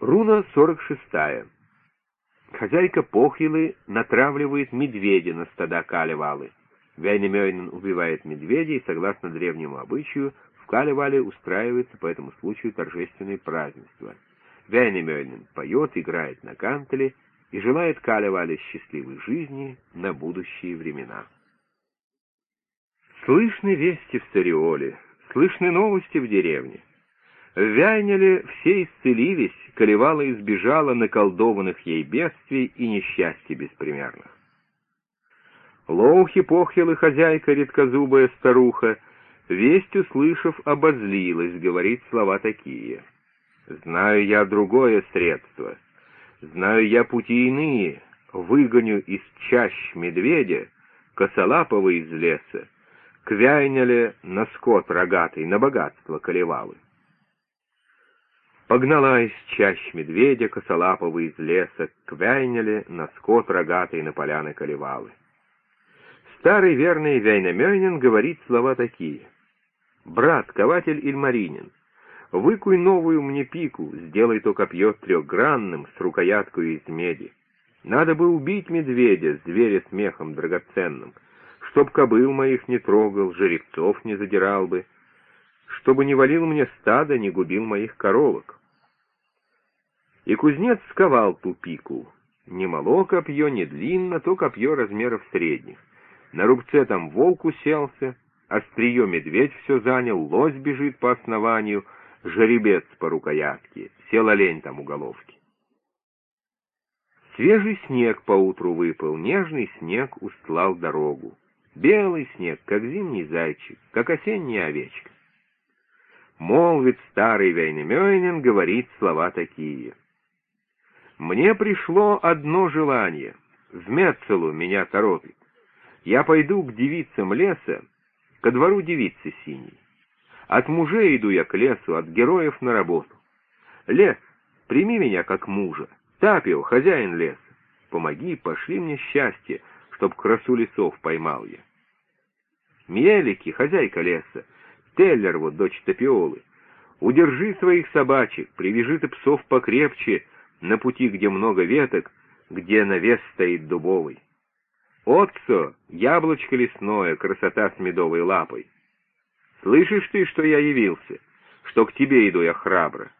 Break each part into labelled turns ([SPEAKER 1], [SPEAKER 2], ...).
[SPEAKER 1] Руна 46. Хозяйка Похилы натравливает медведя на стада Калевалы. Вяйнемёйнен убивает медведя, и, согласно древнему обычаю, в Калевале устраивается по этому случаю торжественное празднество. Вяйнемёйнен поет, играет на кантеле и желает Калевале счастливой жизни на будущие времена. Слышны вести в Сариоле, слышны новости в деревне. В Вяйнеле все исцелились, Колевала избежала наколдованных ей бедствий и несчастья беспримерных. Лоухи похила хозяйка, редкозубая старуха, весть услышав, обозлилась, говорит слова такие. «Знаю я другое средство, знаю я пути иные, выгоню из чащ медведя, косолапого из леса, к Вяйнеле на скот рогатый, на богатство колевалы». Погнала из чащ медведя косолапого из леса к на скот рогатый на поляны колевалы. Старый верный Вяйнамёйнин говорит слова такие. «Брат, кователь Ильмаринин, выкуй новую мне пику, сделай то копье трехгранным с рукояткой из меди. Надо бы убить медведя, зверя смехом драгоценным, чтоб кобыл моих не трогал, жеребцов не задирал бы, чтобы не валил мне стадо, не губил моих коровок. И кузнец сковал ту пику. Не мало копье, не длинно, то копье размеров средних. На рубце там волк уселся, острие медведь все занял, лось бежит по основанию, жеребец по рукоятке, сел олень там у головки. Свежий снег поутру выпал, нежный снег устлал дорогу. Белый снег, как зимний зайчик, как осенняя овечка. Молвит старый Вейнемёйнин, говорит слова такие. Мне пришло одно желание. В Мецелу меня торопит. Я пойду к девицам леса, ко двору девицы синей. От мужей иду я к лесу, от героев на работу. Лес, прими меня как мужа. Тапио, хозяин леса, помоги, пошли мне счастье, чтоб красу лесов поймал я. Мелики, хозяйка леса, Теллер вот, дочь Тапиолы, удержи своих собачек, привяжи ты псов покрепче, на пути, где много веток, где навес стоит дубовый. Отцо, яблочко лесное, красота с медовой лапой. Слышишь ты, что я явился, что к тебе иду я храбро?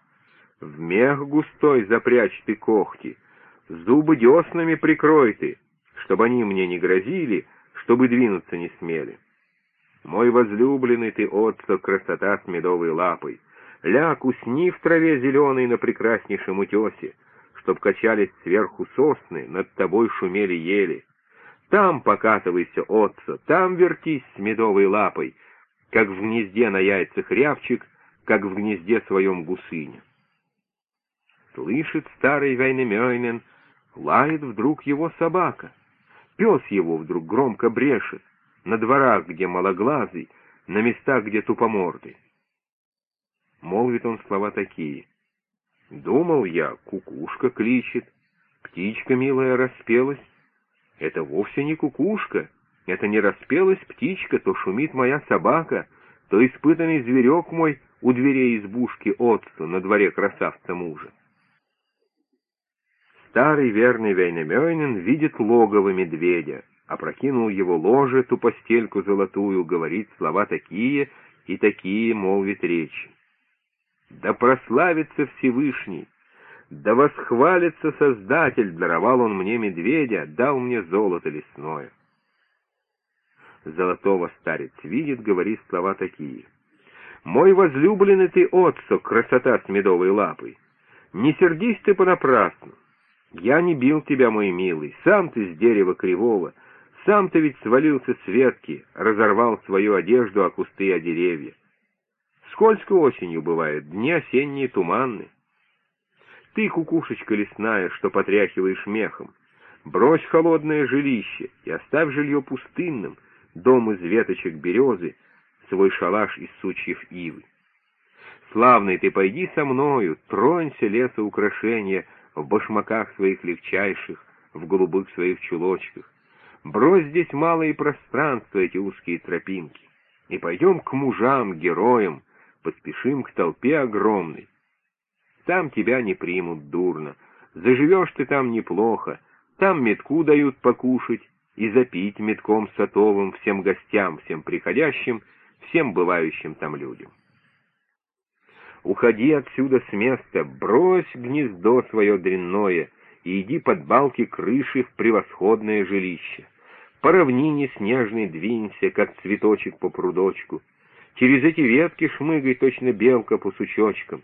[SPEAKER 1] В мех густой запрячь ты когти, зубы деснами прикрой ты, чтобы они мне не грозили, чтобы двинуться не смели. Мой возлюбленный ты, отцо, красота с медовой лапой, ляг, усни в траве зеленой на прекраснейшем утесе, чтоб качались сверху сосны, над тобой шумели ели. Там покатывайся, отца, там вертись с медовой лапой, как в гнезде на яйцах рябчик, как в гнезде своем гусыня. Слышит старый Вайнемёйнен, лает вдруг его собака. Пес его вдруг громко брешет, на дворах, где малоглазый, на местах, где тупомордый. Молвит он слова такие. Думал я, кукушка кличет, птичка милая распелась. Это вовсе не кукушка, это не распелась птичка, то шумит моя собака, то испытанный зверек мой у дверей избушки отцу на дворе красавца мужа. Старый верный Вейнамёйнин видит логово медведя, опрокинул его ложе, ту постельку золотую, говорит слова такие и такие, молвит речь. Да прославится Всевышний, да восхвалится Создатель, даровал он мне медведя, дал мне золото лесное. Золотого старец видит, говорит слова такие. «Мой возлюбленный ты, отцо, красота с медовой лапой! Не сердись ты понапрасну! Я не бил тебя, мой милый, сам ты с дерева кривого, сам ты ведь свалился с ветки, разорвал свою одежду о кусты и о деревья. Скользко осенью бывает, дни осенние туманны. Ты, кукушечка лесная, что потряхиваешь мехом, брось холодное жилище и оставь жилье пустынным, дом из веточек березы, свой шалаш из сучьев ивы. Славный ты, пойди со мною, тронься леса украшения в башмаках своих легчайших, в голубых своих чулочках. Брось здесь малые пространства, эти узкие тропинки, и пойдем к мужам, героям, поспешим к толпе огромной. там тебя не примут дурно. Заживешь ты там неплохо, там метку дают покушать и запить метком сотовым всем гостям, всем приходящим, всем бывающим там людям. Уходи отсюда с места, брось гнездо свое дрянное и иди под балки крыши в превосходное жилище. По равнине снежной двинься, как цветочек по прудочку. Через эти ветки шмыгай точно белка по сучочкам.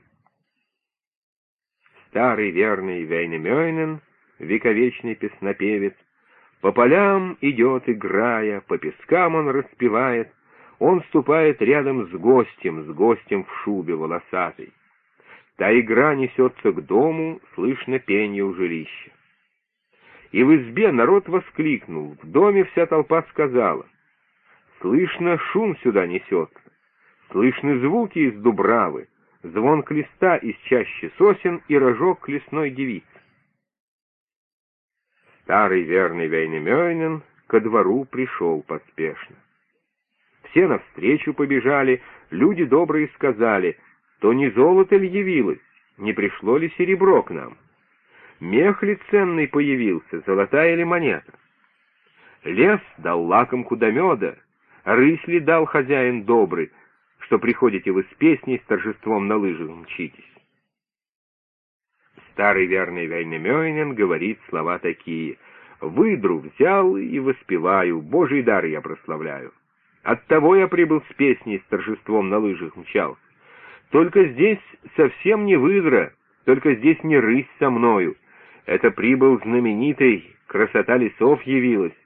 [SPEAKER 1] Старый верный Вейнемёйнен, вековечный песнопевец, по полям идет, играя, по пескам он распевает, он ступает рядом с гостем, с гостем в шубе волосатой. Та игра несется к дому, слышно пение у жилища. И в избе народ воскликнул, в доме вся толпа сказала. Слышно, шум сюда несется, слышны звуки из дубравы, звон клеста из чащи сосен и рожок лесной девицы. Старый верный Вейнемёйнен ко двору пришел поспешно. Все навстречу побежали, люди добрые сказали, то не золото ли явилось, не пришло ли серебро к нам? Мех ли ценный появился, золотая ли монета? Лес дал лакомку до меда, рысь ли дал хозяин добрый, что приходите вы с песней, с торжеством на лыжах мчитесь. Старый верный Вейнемёйнен говорит слова такие. «Выдру взял и воспеваю, Божий дар я прославляю. Оттого я прибыл с песней, с торжеством на лыжах мчался. Только здесь совсем не выдра, только здесь не рысь со мною. Это прибыл знаменитый, красота лесов явилась.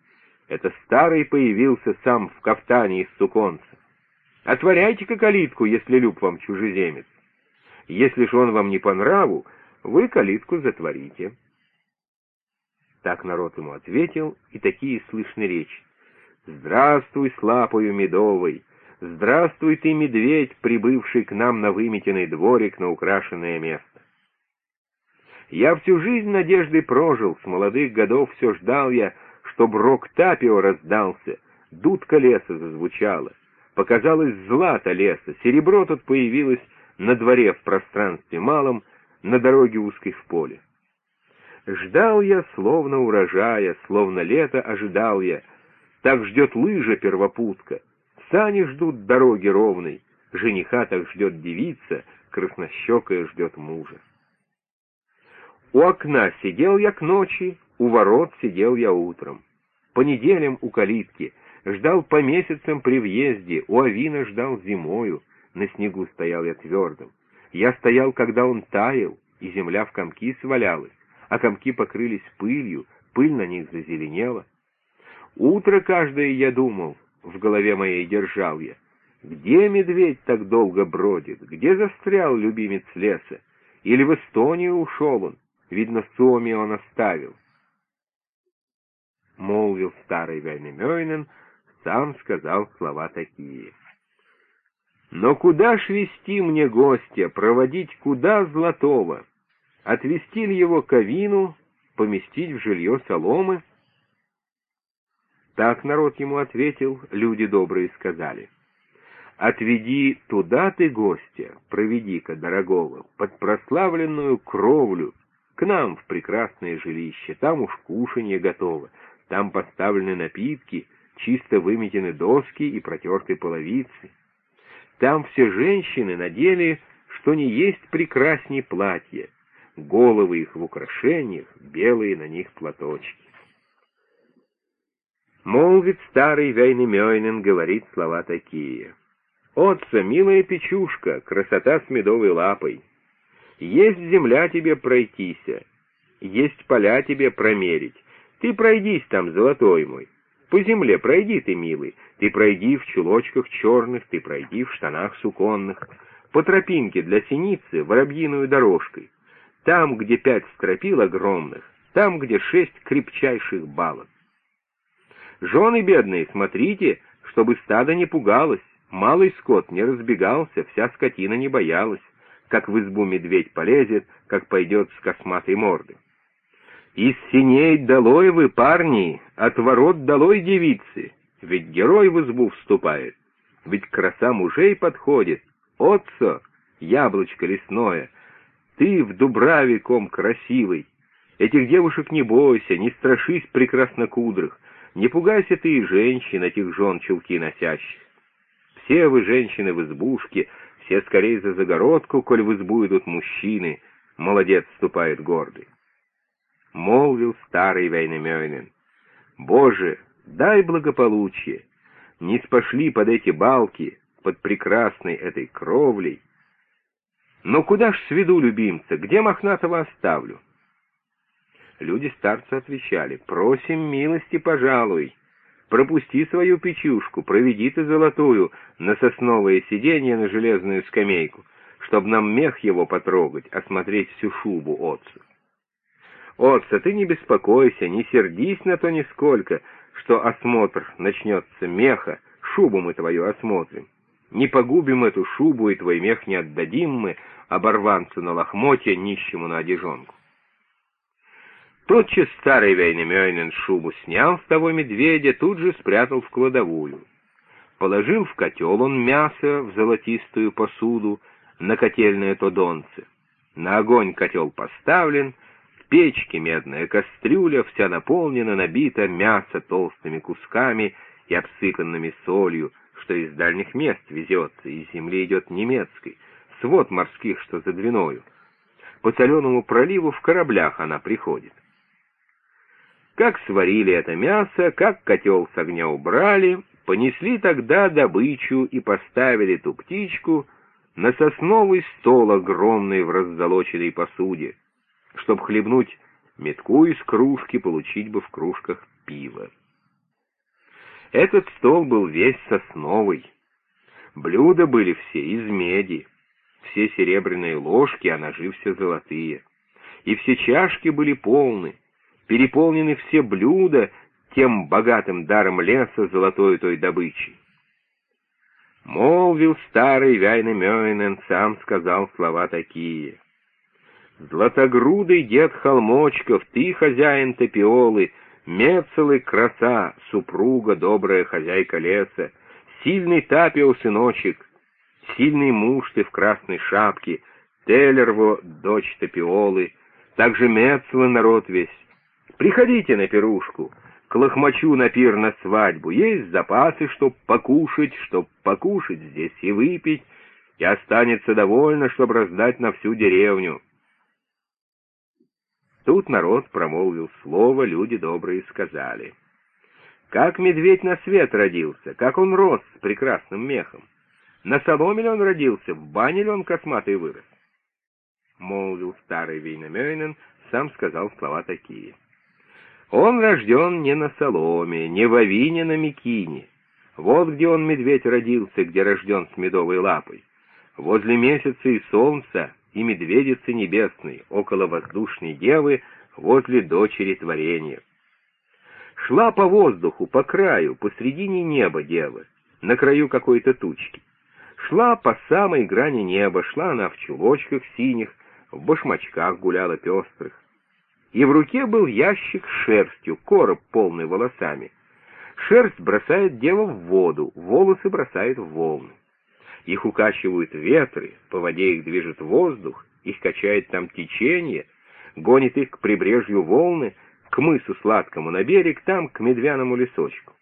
[SPEAKER 1] Это старый появился сам в кафтане из суконца. Отворяйте-ка калитку, если люб вам чужеземец. Если ж он вам не по нраву, вы калитку затворите. Так народ ему ответил, и такие слышны речи. «Здравствуй, с лапою медовой! Здравствуй ты, медведь, прибывший к нам на выметенный дворик на украшенное место!» Я всю жизнь надеждой прожил, с молодых годов все ждал я, чтоб рок Тапио раздался, дудка леса зазвучала, показалось злато леса, серебро тут появилось на дворе в пространстве малом, на дороге узкой в поле. Ждал я, словно урожая, словно лето ожидал я, так ждет лыжа первопутка, сани ждут дороги ровной, жениха так ждет девица, краснощекая ждет мужа. У окна сидел я к ночи, у ворот сидел я утром. По неделям у калитки, ждал по месяцам при въезде, у авина ждал зимою, на снегу стоял я твердым. Я стоял, когда он таял, и земля в комки свалялась, а комки покрылись пылью, пыль на них зазеленела. Утро каждое, я думал, в голове моей держал я. Где медведь так долго бродит? Где застрял любимец леса? Или в Эстонию ушел он? Видно, Суоми он оставил. Молвил старый Вейнемёйнен, сам сказал слова такие. Но куда ж вести мне гостя, проводить куда золотого? Отвести ли его к Авину, поместить в жилье соломы? Так народ ему ответил, люди добрые сказали. Отведи туда ты гостя, проведи-ка, дорогого, под прославленную кровлю, к нам в прекрасное жилище, там уж кушанье готово, там поставлены напитки, чисто выметены доски и протерты половицы. Там все женщины надели, что не есть прекрасней платья, головы их в украшениях, белые на них платочки. Молвит старый Вейнемёйнен, говорит слова такие. «Отца, милая печушка, красота с медовой лапой, есть земля тебе пройтися, есть поля тебе промерить. Ты пройдись там, золотой мой. По земле пройди ты, милый. Ты пройди в чулочках черных, ты пройди в штанах суконных. По тропинке для синицы воробьиную дорожкой. Там, где пять стропил огромных, там, где шесть крепчайших балок. Жены бедные, смотрите, чтобы стадо не пугалось, малый скот не разбегался, вся скотина не боялась как в избу медведь полезет, как пойдет с косматой морды. Из синей долой вы, парни, от ворот долой девицы, ведь герой в избу вступает, ведь краса мужей подходит, отцо, яблочко лесное, Ты в Дубраве ком красивый. Этих девушек не бойся, не страшись прекраснокудрых. Не пугайся ты и женщин, этих жен чулки носящих. Все вы, женщины, в избушке, все скорее за загородку, коль в избу идут мужчины. Молодец ступает гордый. Молвил старый Вейнемёйнен. Боже, дай благополучие. Не спошли под эти балки, под прекрасной этой кровлей. Но куда ж сведу любимца, где Мохнатого оставлю? Люди старца отвечали, просим милости, пожалуй. Пропусти свою печушку, проведи ты золотую на сосновое сиденье на железную скамейку, чтоб нам мех его потрогать, осмотреть всю шубу отцу. Отца, ты не беспокойся, не сердись на то нисколько, что осмотр начнется меха, шубу мы твою осмотрим. Не погубим эту шубу, и твой мех не отдадим мы, оборванцу на лохмотье, нищему на одежонку. Тотчас старый Вейнемёйнен шубу снял с того медведя, тут же спрятал в кладовую. Положил в котел он мясо в золотистую посуду, на котельное то донце. На огонь котел поставлен, печке медная кастрюля, вся наполнена, набита мясо толстыми кусками и обсыпанными солью, что из дальних мест везется, из земли идет немецкой, свод морских, что за Двиною. По соленому проливу в кораблях она приходит. Как сварили это мясо, как котел с огня убрали, понесли тогда добычу и поставили ту птичку на сосновый стол огромный в раззолоченной посуде, чтоб хлебнуть метку из кружки, получить бы в кружках пиво. Этот стол был весь сосновый. Блюда были все из меди, все серебряные ложки, а ножи все золотые. И все чашки были полны, переполнены все блюда тем богатым даром леса золотой той добычи. Молвил старый Вяйнемёйнен, сам сказал слова такие. «Златогрудый дед Холмочков, ты хозяин Топиолы, Мецелы краса, супруга, добрая хозяйка леса, Сильный Тапио сыночек, сильный муж ты в красной шапке, Телерво, дочь Топиолы, также Мецлы народ весь, Приходите на пирушку, к лохмачу на пир на свадьбу. Есть запасы, чтоб покушать, чтоб покушать здесь и выпить, и останется довольно, чтоб раздать на всю деревню. Тут народ промолвил слово, люди добрые сказали. Как медведь на свет родился, как он рос с прекрасным мехом. На соломе ли он родился, в бане ли он косматый вырос? Молвил старый Вейнамёйнен, сам сказал слова такие — он рожден не на соломе, не в авине на мекине. Вот где он, медведь, родился, где рожден с медовой лапой. Возле месяца и солнца и медведицы небесной, около воздушной девы, возле дочери творения. Шла по воздуху, по краю, посредине неба дева, на краю какой-то тучки. Шла по самой грани неба, шла она в чулочках синих, в башмачках гуляла пестрых и в руке был ящик с шерстью, короб полный волосами. Шерсть бросает дева в воду, волосы бросает в волны. Их укачивают ветры, по воде их движет воздух, их качает там течение, гонит их к прибрежью волны, к мысу сладкому на берег, там к медвяному лесочку.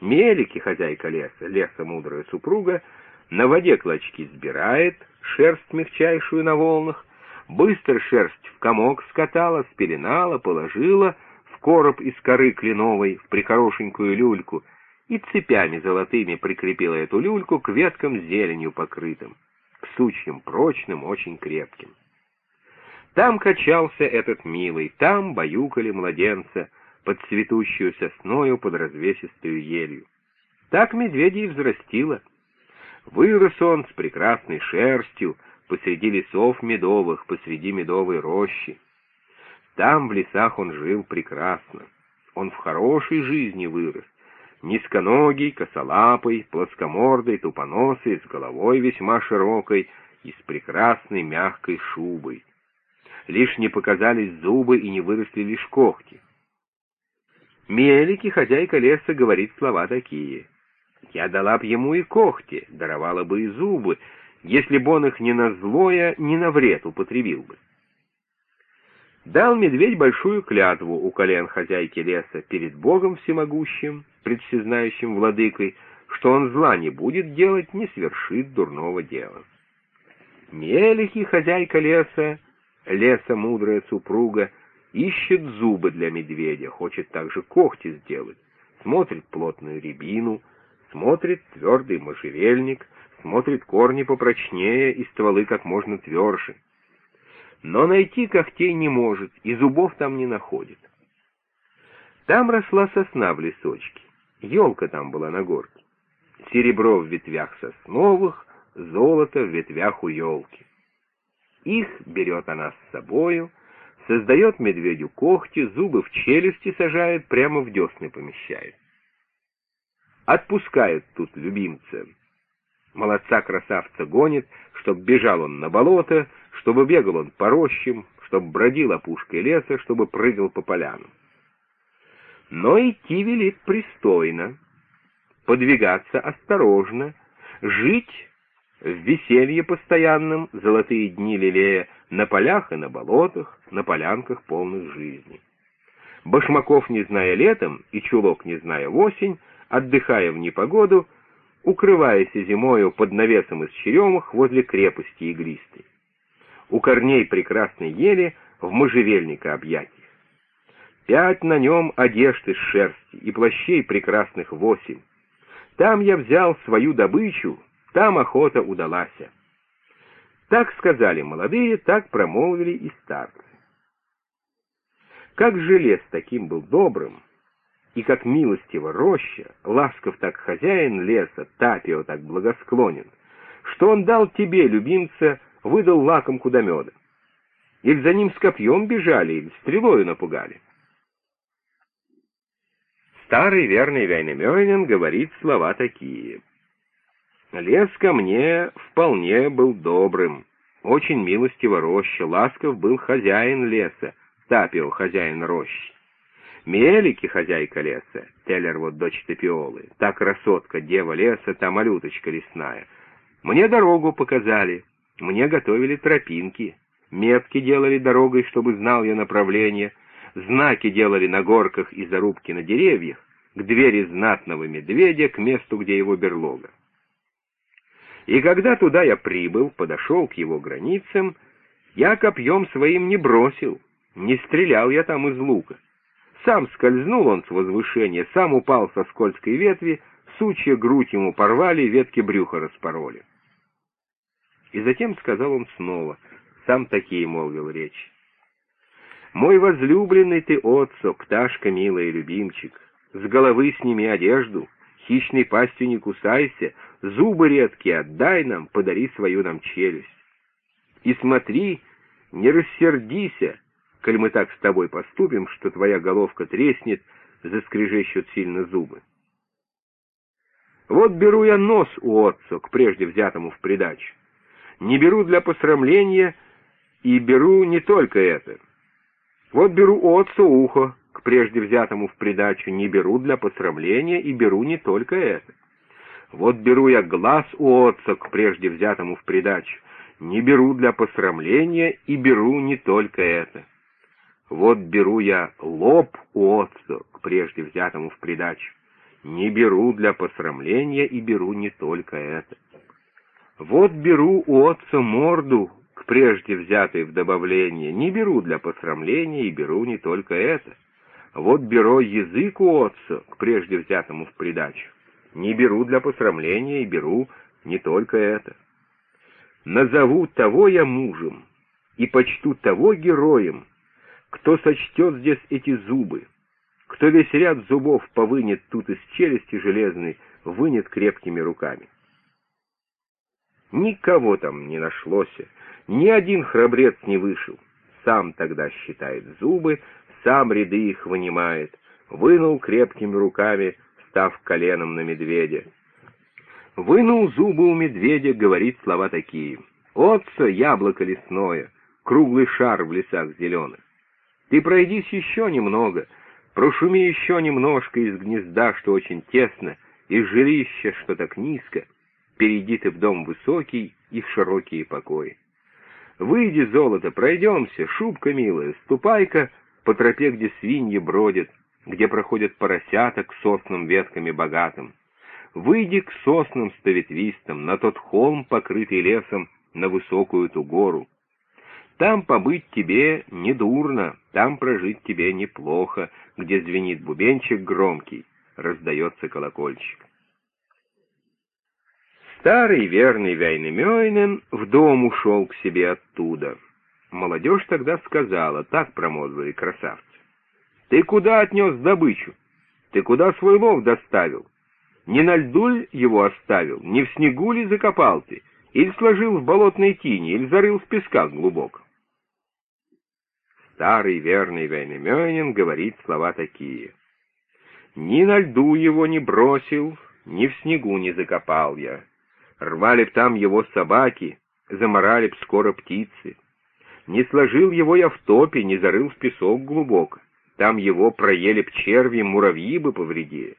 [SPEAKER 1] Мелики, хозяйка леса, леса мудрая супруга, на воде клочки сбирает, шерсть мягчайшую на волнах, быстро шерсть в комок скатала, спеленала, положила в короб из коры кленовой в прихорошенькую люльку и цепями золотыми прикрепила эту люльку к веткам зеленью покрытым, к сучьям прочным, очень крепким. Там качался этот милый, там баюкали младенца под цветущую сосною, под развесистую елью. Так медведя и взрастила. Вырос он с прекрасной шерстью, посреди лесов медовых, посреди медовой рощи. Там, в лесах, он жил прекрасно. Он в хорошей жизни вырос. Низконогий, косолапый, плоскомордый, тупоносый, с головой весьма широкой и с прекрасной мягкой шубой. Лишь не показались зубы и не выросли лишь когти. Мелики, хозяйка леса, говорит слова такие. «Я дала б ему и когти, даровала бы и зубы, если б он их ни на злое, ни на вред употребил бы. Дал медведь большую клятву у колен хозяйки леса перед Богом всемогущим, предсезнающим владыкой, что он зла не будет делать, не свершит дурного дела. Мелихи, хозяйка леса, леса мудрая супруга, ищет зубы для медведя, хочет также когти сделать, смотрит плотную рябину, смотрит твердый можжевельник, смотрит корни попрочнее и стволы как можно тверже но найти когтей не может и зубов там не находит. Там росла сосна в лесочке, елка там была на горке. Серебро в ветвях сосновых, золото в ветвях у елки. Их берет она с собою, создает медведю когти, зубы в челюсти сажает, прямо в десны помещает. Отпускают тут любимца. Молодца-красавца гонит, чтоб бежал он на болото, чтобы бегал он по рощам, чтобы бродил опушкой леса, чтобы прыгал по полянам. Но идти велит пристойно, подвигаться осторожно, жить в веселье постоянном, золотые дни лелея, на полях и на болотах, на полянках полных жизни. Башмаков не зная летом и чулок не зная осень, отдыхая в непогоду, укрываясь зимою под навесом из черемах возле крепости иглистой у корней прекрасной ели в можжевельника объятий. Пять на нем одежд из шерсти и плащей прекрасных восемь. Там я взял свою добычу, там охота удалась. Так сказали молодые, так промолвили и старцы. Как желез таким был добрым, и как милостиво роща, ласков так хозяин леса, Тапио так благосклонен, что он дал тебе, любимца, выдал лакомку до меда. Или за ним с копьем бежали, или стрелою напугали. Старый верный Вейнемёйнен говорит слова такие. «Лес ко мне вполне был добрым, очень милостиво роща, ласков был хозяин леса, Тапио, хозяин рощи. Мелики, хозяйка леса, Теллер вот дочь Тапиолы, та красотка, дева леса, та малюточка лесная. Мне дорогу показали, мне готовили тропинки, метки делали дорогой, чтобы знал я направление, знаки делали на горках и зарубки на деревьях, к двери знатного медведя, к месту, где его берлога. И когда туда я прибыл, подошел к его границам, я копьем своим не бросил, не стрелял я там из лука. Сам скользнул он с возвышения, сам упал со скользкой ветви, сучья грудь ему порвали, ветки брюха распороли. И затем сказал он снова, сам такие молвил речь. «Мой возлюбленный ты, отцо, пташка милая, любимчик, с головы сними одежду, хищной пастью не кусайся, зубы редкие отдай нам, подари свою нам челюсть. И смотри, не рассердися, коль мы так с тобой поступим, что твоя головка треснет, заскрежещут сильно зубы. Вот беру я нос у отца, к прежде взятому в придачу не беру для посрамления и беру не только это. Вот беру отцу ухо, к прежде взятому в придачу, не беру для посрамления и беру не только это. Вот беру я глаз у отца, к прежде взятому в придачу, не беру для посрамления и беру не только это. Вот беру я лоб у отца, к прежде взятому в придачу, не беру для посрамления и беру не только это. Вот беру у отца морду, к прежде взятой в добавление, не беру для посрамления и беру не только это. Вот беру язык у отца, к прежде взятому в придачу, не беру для посрамления и беру не только это. Назову того я мужем и почту того героем, кто сочтет здесь эти зубы, кто весь ряд зубов повынет тут из челюсти железной, вынет крепкими руками. Никого там не нашлось, ни один храбрец не вышел. Сам тогда считает зубы, сам ряды их вынимает, вынул крепкими руками, став коленом на медведя. Вынул зубы у медведя, говорит слова такие. «Отца, яблоко лесное, круглый шар в лесах зеленых. Ты пройдись еще немного, прошуми еще немножко из гнезда, что очень тесно, из жилища, что так низко, перейди ты в дом высокий, их широкие покои. Выйди, золото, пройдемся, шубка милая, ступай-ка по тропе, где свиньи бродят, где проходят поросята к соснам ветками богатым. Выйди к соснам стоветвистым, на тот холм, покрытый лесом, на высокую ту гору. Там побыть тебе недурно, там прожить тебе неплохо, где звенит бубенчик громкий, раздается колокольчик. Старый верный Вяйнемёйнен в дом ушел к себе оттуда. Молодежь тогда сказала, так промолвили красавцы. «Ты куда отнес добычу? Ты куда свой лов доставил? Не на льду ли его оставил, не в снегу ли закопал ты, или сложил в болотной тине, или зарыл в песках глубоко?» Старый верный Вяйнемёнин говорит слова такие. «Ни на льду его не бросил, ни в снегу не закопал я. Рвали б там его собаки, заморали б скоро птицы. Не сложил его я в топе, не зарыл в песок глубоко. Там его проели б черви, муравьи бы повредили.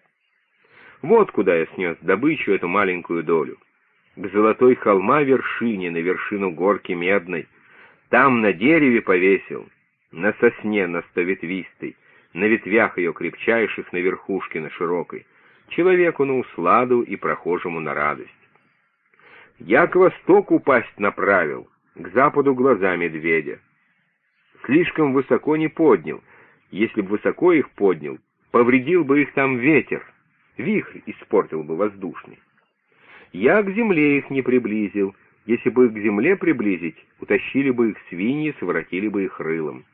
[SPEAKER 1] Вот куда я снес добычу, эту маленькую долю. К золотой холма вершине, на вершину горки медной. Там на дереве повесил, на сосне на стоветвистой, на ветвях ее крепчайших на верхушке на широкой, человеку на усладу и прохожему на радость. Я к востоку пасть направил, к западу глаза медведя. Слишком высоко не поднял, если бы высоко их поднял, повредил бы их там ветер, вихрь испортил бы воздушный. Я к земле их не приблизил, если бы их к земле приблизить, утащили бы их свиньи, своротили бы их рылом.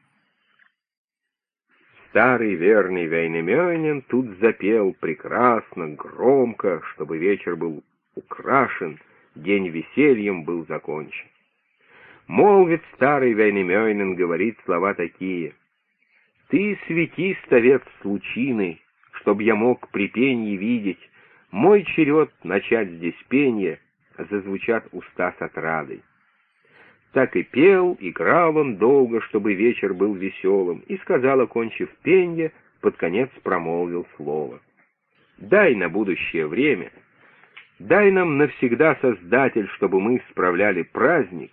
[SPEAKER 1] Старый верный Вейнемёнин тут запел прекрасно, громко, чтобы вечер был украшен, день весельем был закончен. Молвит старый Вейнемёнин, говорит слова такие. «Ты свети, ставец с лучины, чтоб я мог при пенье видеть, мой черед начать здесь пение, зазвучат уста с отрадой. Так и пел, играл он долго, чтобы вечер был веселым, и сказал, окончив пенье, под конец промолвил слово. «Дай на будущее время, дай нам навсегда, Создатель, чтобы мы справляли праздник,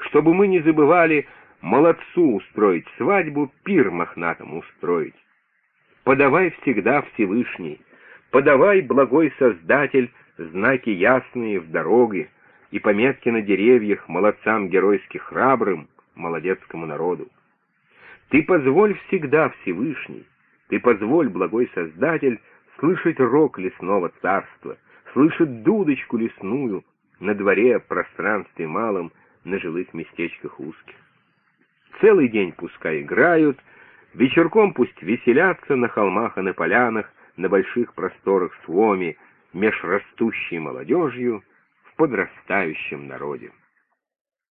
[SPEAKER 1] чтобы мы не забывали молодцу устроить свадьбу, пир мохнатому устроить. Подавай всегда Всевышний, подавай, благой Создатель, знаки ясные в дороге, и пометки на деревьях молодцам геройски храбрым, молодецкому народу. Ты позволь всегда, Всевышний, ты позволь, благой Создатель, слышать рок лесного царства, слышать дудочку лесную на дворе, пространстве малом, на жилых местечках узких. Целый день пускай играют, вечерком пусть веселятся на холмах и на полянах, на больших просторах Суоми, меж растущей молодежью, подрастающем народе.